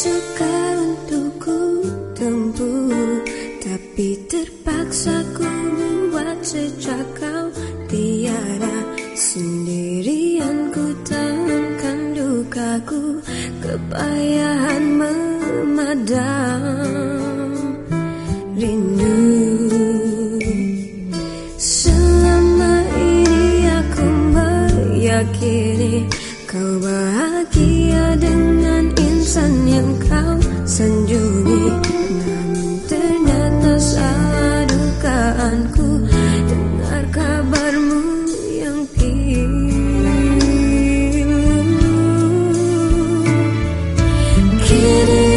Sukar untuk ku tempuh Tapi terpaksa ku buat sejak kau tiada Sendirian ku tahankan dukaku. Kepayahan memadam. Rindu. Selama ini aku meyakini Kau bahagia dengan insan Give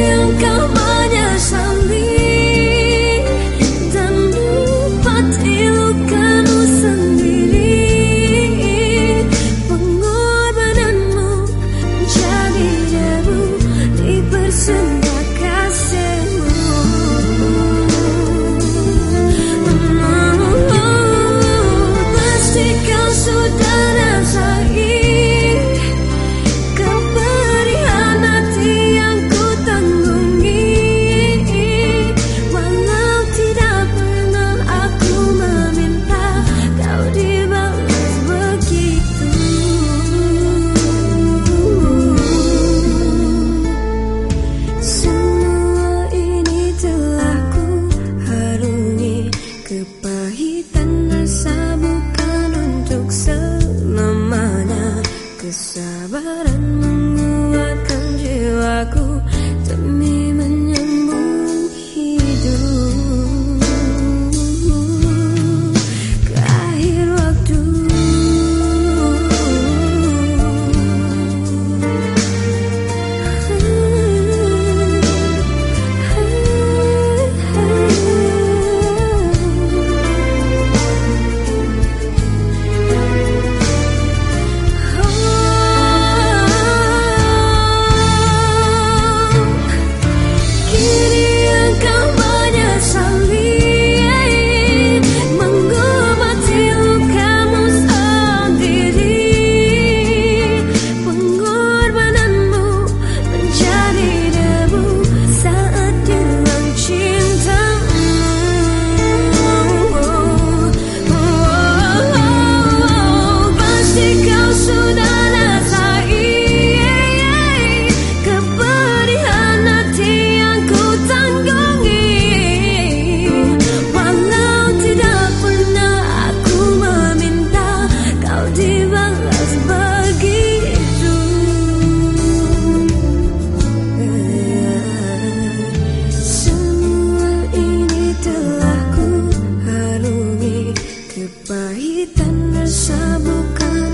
Kepahitan rasa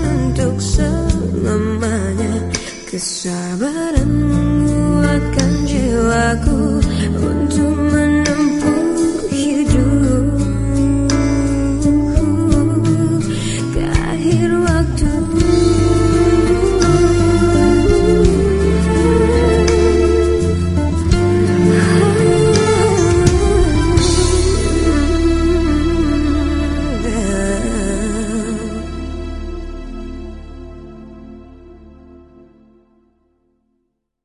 untuk selamanya. Kesabaran